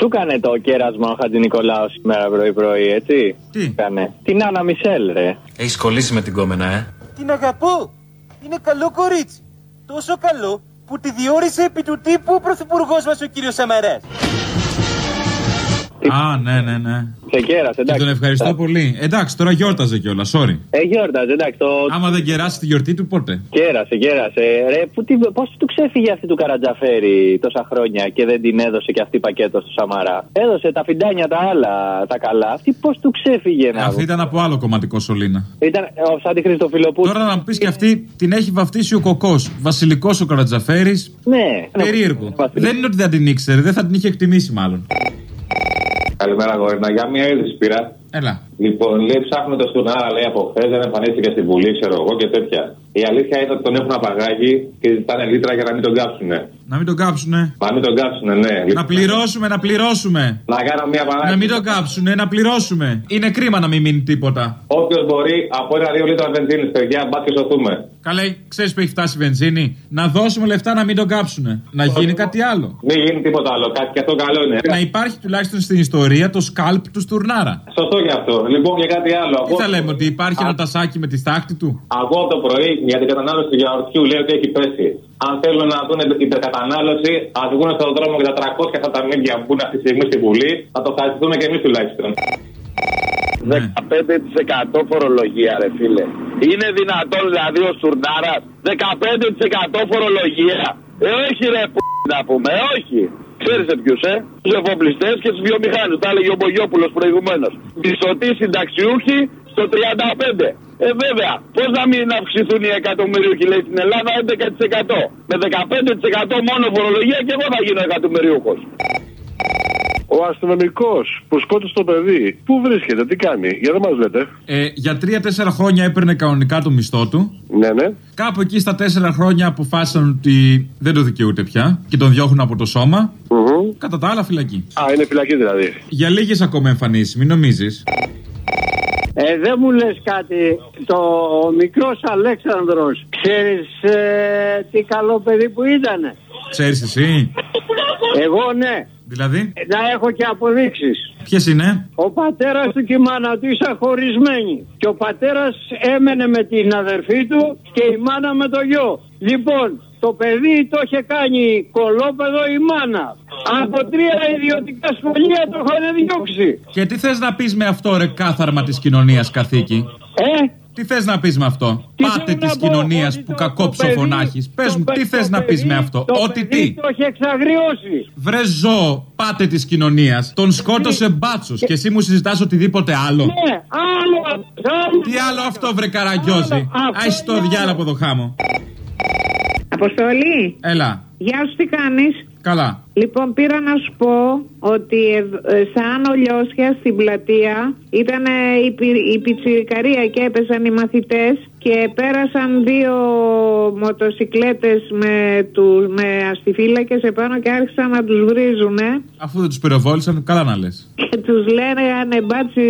Σου έκανε το κέρασμα ο Χατζη Νικολάου σήμερα πρωί-πρωί, έτσι; Τι; Κάνε. Την Άννα Μισελ, ρε. Έχεις κολλήσει με την κόμενα, ε; Την αγαπώ. Είναι καλό κορίτσι. Τόσο καλό που τη διόρισε επί του τύπου ο πρωθυπουργός μας ο κύριος Σαμαράς. Α, ναι, ναι, ναι. Σε κέρασε, Και εντάξει. τον ευχαριστώ πολύ. Εντάξει, τώρα γιόρταζε κιόλας, sorry. Ε, γιόρταζε, εντάξει. Το... Άμα δεν κεράσει τη γιορτή του, πότε; Κέρασε, κέρασε. Ρε, που, τι, πώς του ξέφυγε αυτή του Καρατζαφέρη τόσα χρόνια και δεν την έδωσε και αυτή πακέτο στο Σαμαρά; Έδωσε τα φιντάνια τα άλλα, τα καλά. Αυτή πώς του ξέφυγε να Αυτή ήταν από άλλο κομματικό σωλήνα. Ήταν ε, ο σαν τη Χριστοφιλοπούλου. Τώρα να μου πεις και αυτή την έχει βαφτίσει ο κοκός. Βασιλικός ο Καρατζαφέρης. Ναι. Περίεργο. Βασιλικός. Δεν είναι ότι δεν την ήξερε, δεν θα την είχε εκτιμήσει μάλλον. Καλημέρα, Γόρινα. Για μία είδηση πήρα. Έλα. Λοιπόν, λέει ψάχνουμε το Στουνάρα, λέει από χθες, δεν εμφανίστηκε στην Βουλή, ξέρω εγώ και τέτοια. Η αλήθεια είναι ότι τον έχουν απαγάγει και ζητάνε λίτρα για να μην τον κάψουνε. Να μην τον κάψουνε. Να μην τον κάψουνε, ναι. Να πληρώσουμε, να πληρώσουμε. Να κάνω μία παράδειγμα. Να μην τον κάψουνε, να πληρώσουμε. Είναι κρίμα να μην μείνει τίποτα. Όποιος μπορεί από ένα-δύο λίτρα βενζίνης, παιδιά, μπα και σωθούμε. Καλέ, ξέρεις που έχει φτάσει η βενζίνη; Να δώσουμε λεφτά να μην τον κάψουνε. Να γίνει κάτι άλλο. Μην γίνει τίποτα άλλο. Κάτι και αυτό καλό είναι. Να υπάρχει τουλάχιστον στην ιστορία το σκάλπ του Στουρνάρα. Σωστό και αυτό. Λοιπόν, για κάτι άλλο. Τι θα λέμε, ότι υπάρχει ένα τασάκι με τη στάχτη του; Ακούω από το πρωί για την κατανάλωση του γιαουρτιού λέει ότι έχει πέσει. Αν θέλουν να δουν την υπερκατανάλωση, ας βγουν στον δρόμο για τα 300 αυτά τα μίδια που είναι αυτή τη στιγμή στη Βουλή, θα το ευχαριστούμε και εμείς τουλάχιστον. 15% φορολογία, ρε φίλε. Είναι δυνατόν δηλαδή ο Στουρνάρα 15% φορολογία. Ε, όχι ρε που να πούμε, ε, όχι. Ξέρεις σε ποιους, ε; Τους εφοπλιστές και τους βιομηχάνους. Τα έλεγε ο Μπογιόπουλος προηγουμένως. Μισθωτοί συνταξιούχοι στο 35. Ε, βέβαια, πώς να μην αυξηθούν οι εκατομμυρίουχοι, λέει στην Ελλάδα, 11%. Με 15% μόνο φορολογία και εγώ θα γίνω εκατομμυρίουχος. Ο αστυνομικός που σκότωσε το παιδί, πού βρίσκεται, τι κάνει, για δεν μας λέτε. Ε, για τρία-τέσσερα χρόνια έπαιρνε κανονικά το μισθό του. Ναι, ναι. Κάπου εκεί στα τέσσερα χρόνια αποφάσισαν ότι δεν το δικαιούται πια και τον διώχνουν από το σώμα. Μμμ. Κατά τα άλλα φυλακή. Α, είναι φυλακή δηλαδή. Για λίγες ακόμα εμφανίσεις, μην νομίζεις. Ε, δεν μου λες κάτι. Το ο μικρός Αλέξανδρος, ξέρεις ε, τι καλό παιδί που ήτανε; Ξέρεις εσύ; Εγώ ναι. Δηλαδή, Ε, Να έχω και αποδείξεις. ποιες είναι; Ο πατέρας του και η μάνα του ήσαν χωρισμένοι. Και ο πατέρας έμενε με την αδερφή του και η μάνα με το γιο. Λοιπόν, το παιδί το είχε κάνει κολόπεδο η μάνα. Από τρία ιδιωτικά σχολεία το είχαν διώξει. Και τι θες να πεις με αυτό, ρε κάθαρμα της κοινωνίας, καθήκη; Ε, Τι θες να πεις με αυτό; Τι Πάτε θέλω της να πω, κοινωνίας ότι που το- κακό το ψοφον παιδί- έχει. Πες το μου, τι παιδί- θες το να πεις παιδί- με αυτό; το Ότι παιδί τι. Το έχει εξαγριώσει. Βρε ζώο, πάτε της κοινωνίας. Τον σκότωσε μπάτσος και εσύ μου συζητάς οτιδήποτε άλλο. Ναι, άλλο, άλλο. Τι άλλο αυτό, βρε καραγκιόζη. Άλλο, αυτό Άι το είναι διάλογο άλλο. από το χάμο. Αποστολή, Έλα, γεια σου τι κάνεις; Καλά. Λοιπόν, πήρα να σου πω ότι ε, ε, σαν ο Λιώσια στην πλατεία ήταν ε, η, πι- η πιτσιρικαρία και έπεσαν οι μαθητές και πέρασαν δύο μοτοσικλέτες με, τους, με αστιφύλακες επάνω και άρχισαν να τους βρίζουνε Αφού δεν τους πυροβόλησαν, καλά να λες. και τους λένε μπάτσι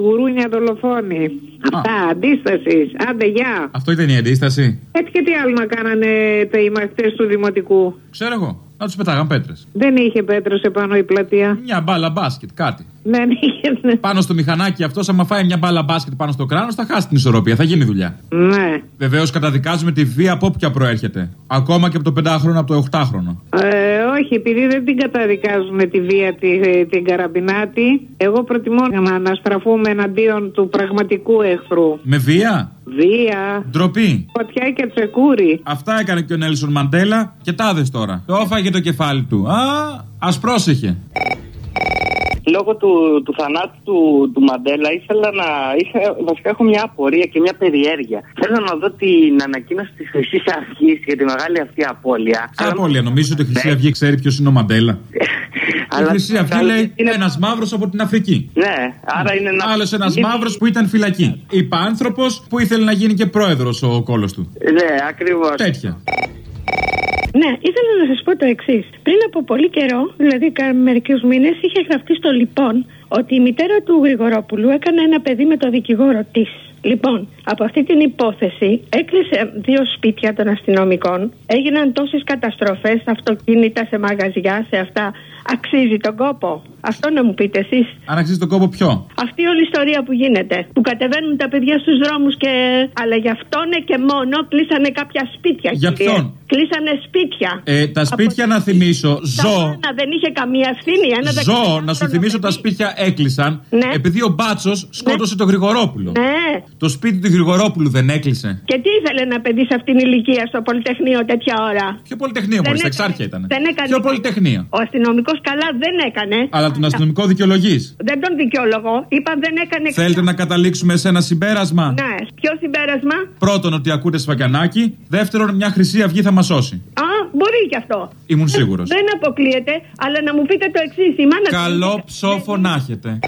γουρούνια δολοφόνοι. Αυτά, αντίστασης. Άντε, γεια. Αυτό ήταν η αντίσταση. Έτσι και τι άλλο να κάνανε τα οι μαθητές του Δημοτικού. Ξέρω εγώ. Να τους πετάγαν πέτρες. Δεν είχε πέτρος επάνω η πλατεία. Μια μπάλα μπάσκετ, κάτι. Δεν είχε. ναι. Πάνω στο μηχανάκι αυτός, άμα φάει μια μπάλα μπάσκετ πάνω στο κράνος, θα χάσει την ισορροπία, θα γίνει δουλειά. Ναι. Βεβαίως καταδικάζουμε τη βία από όποια προέρχεται. Ακόμα και από το 5χρονο, από το 8χρονο. Ε, όχι, επειδή δεν την καταδικάζουν τη βία τη, την καραμπινάτη, εγώ προτιμώ να αναστραφούμε εναντίον του πραγματικού εχθρού. Με βία, Βία, ντροπή. φωτιά και τσεκούρι. Αυτά έκανε και ο Νέλσον Μαντέλα και τάδες τώρα. Το έφαγε το κεφάλι του. Α, ας πρόσεχε. Λόγω του, του θανάτου του, του Μαντέλα ήθελα να. Είχα, βασικά έχω μια απορία και μια περιέργεια. Θέλω να δω την ανακοίνωση της Χρυσής Αυγής για τη μεγάλη αυτή απώλεια. Ποια απώλεια, νομίζω ότι η Χρυσή Αυγή ξέρει ποιος είναι ο Μαντέλα. Η Αλλά- Χρυσή Αυγή αλλά λέει είναι- ένας μαύρος από την Αφρική. Ναι, άρα είναι ένα. Άλλος ένας είναι- μαύρος που ήταν φυλακή. Είπα άνθρωπο που ήθελε να γίνει και πρόεδρος ο κόλος του. Ναι, ακριβώς. Τέτοια. Ναι, ήθελα να σας πω το εξής. Πριν από πολύ καιρό, δηλαδή μερικούς μήνες, είχε γραφτεί στο λοιπόν ότι η μητέρα του Γρηγορόπουλου έκανε ένα παιδί με το δικηγόρο της. Λοιπόν, από αυτή την υπόθεση έκλεισε δύο σπίτια των αστυνομικών. Έγιναν τόσες καταστροφές, αυτοκίνητα σε μαγαζιά, σε αυτά. Αξίζει τον κόπο. Αυτό να μου πείτε εσείς. Αν αξίζει τον κόπο ποιο; Αυτή όλη η ιστορία που γίνεται. Που κατεβαίνουν τα παιδιά στους δρόμους και. Αλλά γι' αυτόν και μόνο κλείσανε κάποια σπίτια. Για κύριε. ποιον; Κλείσανε σπίτια. Ε, τα σπίτια να θυμίσω, Τα ζω. μάνα δεν είχε καμία ευθύνη. Ένα Ζω, 19χρονο να σου θυμίσω τα παιδί. σπίτια έκλεισαν Ναι. επειδή ο Μπάτσος σκότωσε τον Γρηγορόπουλο. Ναι. Το σπίτι του Γρηγορόπουλου δεν έκλεισε. Και τι ήθελε ένα παιδί σε αυτήν την ηλικία στο Πολυτεχνείο τέτοια ώρα; Ποιο Πολυτεχνείο Δεν μόλι, στα έκανε- εξάρχεια ήταν. δεν έκανε- Ποιο Πολυτεχνείο; Ο αστυνομικός καλά δεν έκανε. Αλλά τον αστυνομικό δικαιολογείς. Δεν τον δικαιολογώ. Είπα δεν έκανε Θέλετε να καταλήξουμε σε ένα συμπέρασμα; Ναι. Ποιο συμπέρασμα; Πρώτον, ότι ακούτε σφακιανάκι. Δεύτερον, μια χρυσή αυγή θα μας σώσει. Α, μπορεί κι αυτό. Ήμουν σίγουρος. Δεν αποκλείεται, αλλά να μου πείτε το εξής. Η μάνα του- Καλό ψόφο να έχετε.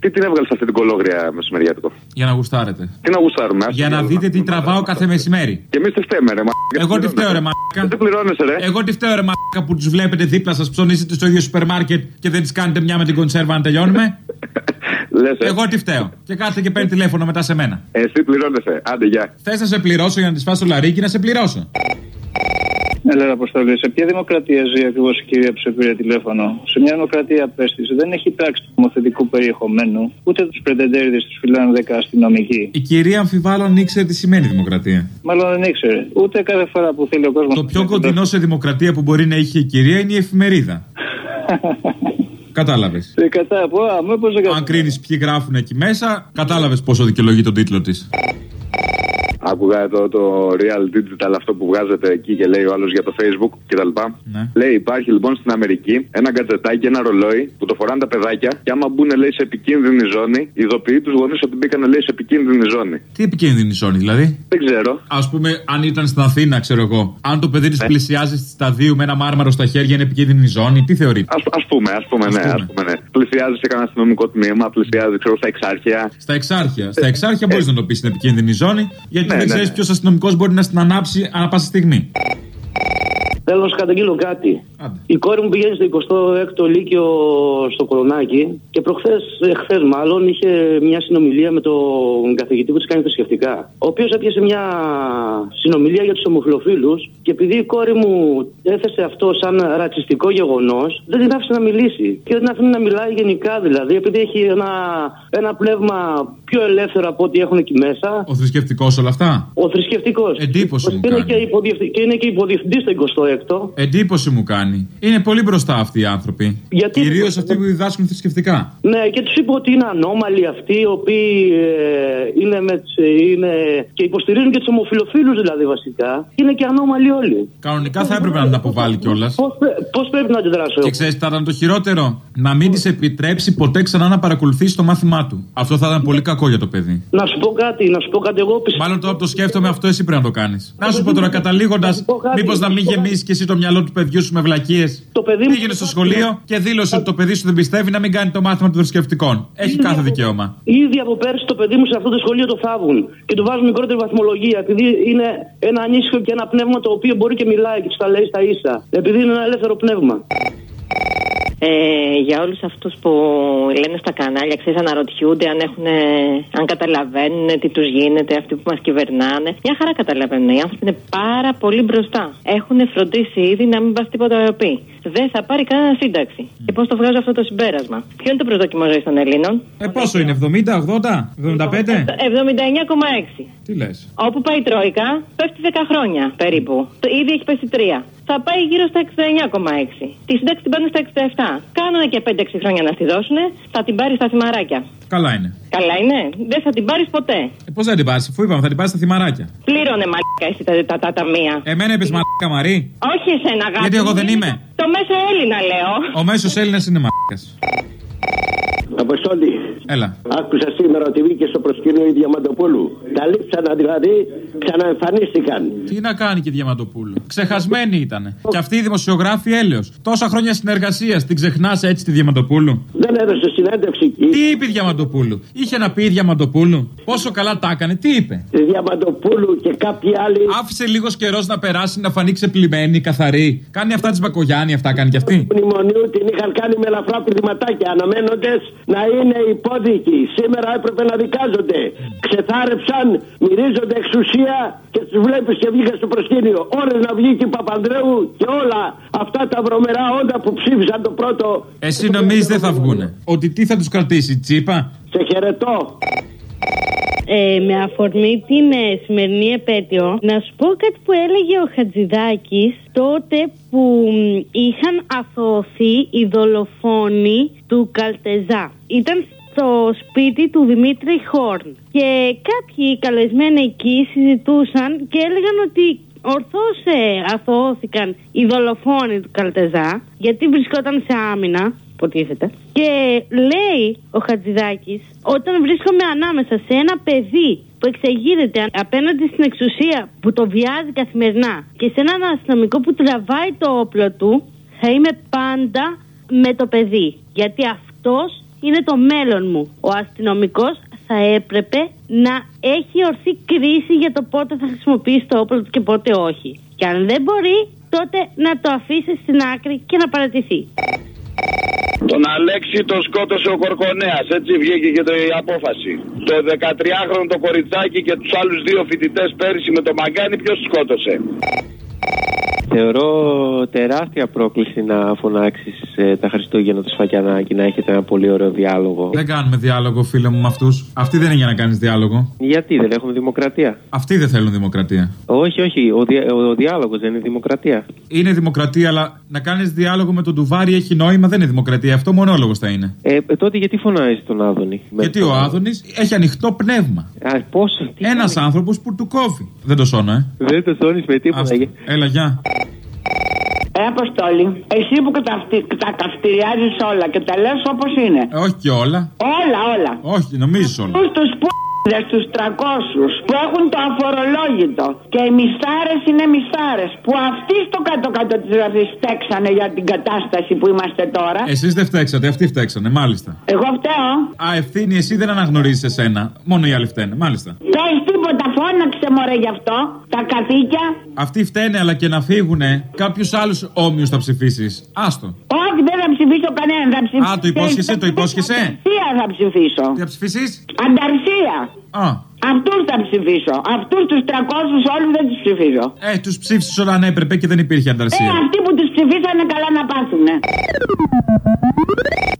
Τι την έβγαλες αυτή την κολόγρια μεσημεριάτικο; Για να γουστάρετε. Τι να γουστάρουμε, ας Για να το δείτε τι τραβάω κάθε μεσημέρι. Και εμείς τι φταίμε, ρε μα. Εγώ τι φταίω, ρε μαλάκα. Δεν πληρώνεσαι, ρε. Εγώ τι φταίω, ρε μαλάκα που τους βλέπετε δίπλα σας, ψωνίζετε στο ίδιο σούπερ μάρκετ και δεν τις κάνετε μια με την κονσέρβα να τελειώνουμε. Λες, ε. Εγώ τι φταίω. Και κάθεται και παίρνει τηλέφωνο μετά σε μένα. Εσύ πληρώνεσαι. Άντε, γεια. Θες να σε πληρώσω για να της φάσω λαρίκι, να σε πληρώσω. Έλα, Αποστολή. Σε ποια δημοκρατία ζει ακριβώς η κυρία που σε πήρε τηλέφωνο; Σε μια δημοκρατία απέστηση δεν έχει τάξη του νομοθετικού περιεχομένου, ούτε τους πρετεντέριδες τους φυλάνε 10 αστυνομικοί. Η κυρία αμφιβάλλον ήξερε τι σημαίνει δημοκρατία. Μάλλον δεν ήξερε. Ούτε κάθε φορά που θέλει ο κόσμος. Το πιο κοντινό σε δημοκρατία που μπορεί να είχε η κυρία είναι η εφημερίδα. Κατάλαβες. Ε, κατά από, α, με πώς δεν Αν κρίνεις ποιοι γράφουν εκεί μέσα, κατάλαβες πόσο δικαιολογεί τον τίτλο της. Άκουγα το, το Real Digital αυτό που βγάζετε εκεί και λέει ο άλλος για το Facebook κτλ. Ναι. Λέει υπάρχει λοιπόν στην Αμερική ένα γκατζετάκι, ένα ρολόι που το φοράνε τα παιδάκια και άμα μπουν λέει σε επικίνδυνη ζώνη, ειδοποιεί τους γονείς ότι μπήκαν λέει σε επικίνδυνη ζώνη. Τι επικίνδυνη ζώνη δηλαδή; Δεν ξέρω. Α πούμε, αν ήταν στην Αθήνα, ξέρω εγώ, αν το παιδί Ναι. τη πλησιάζει στη σταδίου με ένα μάρμαρο στα χέρια είναι επικίνδυνη ζώνη, τι θεωρεί. Α ας πούμε, ας πούμε, Ας ναι, πούμε. ας πούμε, ναι. Πλησιάζει σε κανένα αστυνομικό τμήμα, πλησιάζει ξέρω, στα εξάρχεια. Στα εξάρχεια. Στα εξάρχεια μπορείς να το πεις στην επικίνδυνη ζώνη, γιατί Ναι, δεν ναι, ξέρεις ναι. ποιος αστυνομικός μπορεί να στην ανάψει ανά πάσα στιγμή. Θέλω να σου καταγγείλω κάτι. Άντε. Η κόρη μου πηγαίνει στο 26ο Λύκειο στο Κορονάκι και προχθές, εχθές μάλλον, είχε μια συνομιλία με τον καθηγητή που της κάνει θρησκευτικά. Ο οποίος έπιασε μια συνομιλία για τους ομοφυλοφίλου και επειδή η κόρη μου έθεσε αυτό σαν ρατσιστικό γεγονός, δεν την άφησε να μιλήσει. Και δεν την άφηνε να μιλάει γενικά δηλαδή, επειδή έχει ένα, ένα πνεύμα πιο ελεύθερο από ό,τι έχουν εκεί μέσα. Ο θρησκευτικός όλα αυτά; Ο θρησκευτικός. Εντύπωση μου Και είναι κάνει. και, υποδιευθυ- και είναι και υποδιευθυντής στο 26ο. Εντύπωση μου κάνει. Είναι πολύ μπροστά αυτοί οι άνθρωποι. Γιατί- Κυρίως αυτοί που διδάσκουν θρησκευτικά. Ναι, και τους είπε ότι είναι ανώμαλοι αυτοί οι οποίοι ε, είναι, με, τις- ε, είναι και υποστηρίζουν και τους ομοφυλοφίλου δηλαδή βασικά. Είναι και ανώμαλοι όλοι. Κανονικά θα έπρεπε να την αποβάλει κιόλας. Πώς πρέπει να αντιδράσω, Και ξέρεις τι θα ήταν το χειρότερο. Να μην τη επιτρέψει ποτέ ξανά να παρακολουθήσει το μάθημά του. Αυτό θα ήταν πολύ κακό για το παιδί. Να σου πω κάτι, να σου πω κάτι. Εγώ πιστεύω. Μάλλον τώρα που το σκέφτομαι, αυτό εσύ πρέπει να το κάνεις. Να σου πω τώρα, καταλήγοντας, μήπως να μην γεμίσεις και εσύ το μυαλό του παιδιού σου με βλακίες. Το παιδί μου- Πήγαινε στο σχολείο και δήλωσε ότι το παιδί σου δεν πιστεύει να μην κάνει το μάθημα των θρησκευτικών. Έχει κάθε δικαίωμα. Ήδη από πέρσι το παιδί μου σε αυτό το σχολείο το θάβουν και του βάζουν μικρότερη βαθμολογία επειδή είναι ένα ανήσυχο και ένα πνεύμα το οποίο μπορεί και μιλάει και τους τα λέει στα ίσα. Επειδή είναι ένα ελεύθερο πνεύμα. Ε, για όλους αυτούς που λένε στα κανάλια, ξέρεις, αναρωτιούνται αν, έχουν, αν καταλαβαίνουν τι τους γίνεται, αυτοί που μας κυβερνάνε. Μια χαρά καταλαβαίνουν. Οι άνθρωποι είναι πάρα πολύ μπροστά. Έχουν φροντίσει ήδη να μην πας τίποτα εωπή. Δεν θα πάρει κανένα σύνταξη. Και πώς το βγάζω αυτό το συμπέρασμα; Ποιο είναι το προσδόκιμο ζωής των Ελλήνων, Ε, πόσο είναι, 70, 80, 75? 79,6. Τι λες. Όπου πάει η Τρόικα, πέφτει 10 χρόνια περίπου. Το ήδη έχει πέσει 3. Θα πάει γύρω στα 69,6. Τη σύνταξη την πάνε στα 67. Κάνανε και 5-6 χρόνια να στη δώσουν. Θα την πάρεις στα θυμαράκια. Καλά είναι. Καλά είναι. Δεν θα την πάρεις ποτέ. Ε, Πώς θα την πάρεις, αφού είπαμε, θα την πάρεις στα θυμαράκια. Πλήρωνε μαλάκα εσύ τα, τα, τα, ταμεία. Εμένα είπες μαλάκα Μαρή. Όχι εσένα, αγάπη. Γιατί εγώ μου, δεν είναι είμαι. Το μέσο Έλληνα, λέω. Ο μέσος Έλληνας είναι μαλάκας. Αποστόλη, Έλα. άκουσα σήμερα ότι βγήκε στο προσκήνιο η Διαμαντοπούλου. Τα λείψανα δηλαδή, ξαναεμφανίστηκαν. Τι να κάνει και η Διαμαντοπούλου; Ξεχασμένη ήταν. Και αυτή η δημοσιογράφη έλεος. Τόσα χρόνια συνεργασίας. Την ξεχνάς έτσι τη Διαμαντοπούλου; Δεν έδωσε συνέντευξη. Τι είπε η Διαμαντοπούλου; Είχε να πει η Διαμαντοπούλου; Πόσο καλά τα έκανε. Τι είπε; Η Διαμαντοπούλου και κάποιοι άλλοι. Άφησε λίγος καιρός να περάσει να φανεί ξεπλημένη, καθαρή. Κάνει αυτά της Μπακογιάννη, αυτά κάνει κι αυτή. Μνημονίου την είχαν κάνει με ελαφρά πηδηματάκια. Αναμένοντες να είναι υπόδικοι. Σήμερα έπρεπε να δικάζονται. Ξεθάρεψαν, μυρίζονται εξουσία και τους βλέπεις και βγήκαν στο προσκήνιο. Ώρες να βγει και η Παπανδρέου και όλα αυτά τα βρωμερά όντα που ψήφισαν το πρώτο. Εσύ νομίζεις δεν θα βγούνε; Ότι τι θα τους κρατήσει, τσίπα; Σε χαιρετώ. Ε, με αφορμή την ε, σημερινή επέτειο, να σου πω κάτι που έλεγε ο Χατζηδάκης τότε που μ, είχαν αθωωωθεί οι δολοφόνοι του Καλτεζά. Ήταν στο σπίτι του Δημήτρη Χόρν και κάποιοι καλεσμένοι εκεί συζητούσαν και έλεγαν ότι ορθώς ε, αθωώθηκαν οι δολοφόνοι του Καλτεζά γιατί βρισκόταν σε άμυνα υποτίθεται. Και λέει ο Χατζηδάκης, όταν βρίσκομαι ανάμεσα σε ένα παιδί που εξεγείρεται απέναντι στην εξουσία που το βιάζει καθημερινά και σε έναν αστυνομικό που τραβάει το όπλο του, θα είμαι πάντα με το παιδί. Γιατί αυτός είναι το μέλλον μου. Ο αστυνομικός θα έπρεπε να έχει ορθή κρίση για το πότε θα χρησιμοποιήσει το όπλο του και πότε όχι. Και αν δεν μπορεί, τότε να το αφήσει στην άκρη και να παρατηθεί. Τον Αλέξη τον σκότωσε ο Κορκονέας, έτσι βγήκε και το, η απόφαση. Το 13χρονο το κοριτσάκι και τους άλλους δύο φοιτητές πέρυσι με το μαγκάνι ποιος τους σκότωσε; Θεωρώ τεράστια πρόκληση να φωνάξεις τα Χριστούγεννα του Σφακιανάκη να έχετε ένα πολύ ωραίο διάλογο. Δεν κάνουμε διάλογο, φίλε μου, με αυτούς. Αυτή δεν είναι για να κάνεις διάλογο. Γιατί δεν έχουμε δημοκρατία. Αυτοί δεν θέλουν δημοκρατία. Όχι, όχι. Ο, δια, ο, ο διάλογος δεν είναι δημοκρατία. Είναι δημοκρατία, αλλά να κάνεις διάλογο με τον Ντουβάρι έχει νόημα, δεν είναι δημοκρατία. Αυτό μονόλογος θα είναι. Ε, ε, τότε γιατί φωνάζει τον Άδωνη; Γιατί ο Άδωνης έχει ανοιχτό πνεύμα. Α, πόσο. Ένας άνθρωπος που του κόβει. Δεν το σώνω, ε. Δεν το σώνεις με τίποτα. Άστα. Έλα, γεια. Ε, Αποστόλη, εσύ που καταυτι- τα καυτηριάζεις όλα και τα λες όπως είναι. Ε, όχι και όλα. Όλα, όλα. Όχι, νομίζει όλα. Αυτούς τους π***δε, τους 300 που έχουν το αφορολόγητο και οι μισθάρες είναι μισθάρες που αυτοί στο κάτω-κάτω της γραφή φταίξανε για την κατάσταση που είμαστε τώρα. Εσείς δεν φταίξατε, αυτοί φταίξανε, μάλιστα. Εγώ φταίω. Α, ευθύνη, εσύ δεν αναγνωρίζεις εσένα. Μόνο οι άλλοι φταίνε, μάλιστα. Πες τίποτα, φώναξε μωρέ γι' αυτό. Τα καθήκια. Αυτοί φταίνε, αλλά και να φύγουνε, κάποιους άλλους όμοιους θα ψηφίσεις. Άστο. Όχι, δεν θα ψηφίσω κανέναν. Θα ψηφίσω. Α, το υπόσχεσαι, το υπόσχεσαι; Ανταρσία θα ψηφίσω; Τι θα ψηφίσεις; Ανταρσία. Α. Αυτούς θα ψηφίσω. Αυτούς τους 300 όλους δεν τους ψηφίζω. Ε, τους ψήφισες όταν έπρεπε και δεν υπήρχε Ε, ανταρσία. αυτοί που τους ψηφίσανε καλά να πάθουνε.